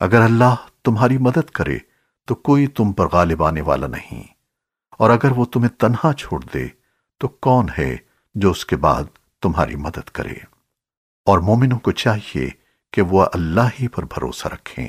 اگر اللہ تمہاری مدد کرے تو کوئی تم پر غالب آنے والا نہیں۔ اور اگر وہ تمہیں تنہا چھوڑ دے تو کون ہے جو اس کے بعد تمہاری مدد کرے؟ اور مومنوں کو چاہیے کہ وہ اللہ ہی پر بھروسہ رکھیں۔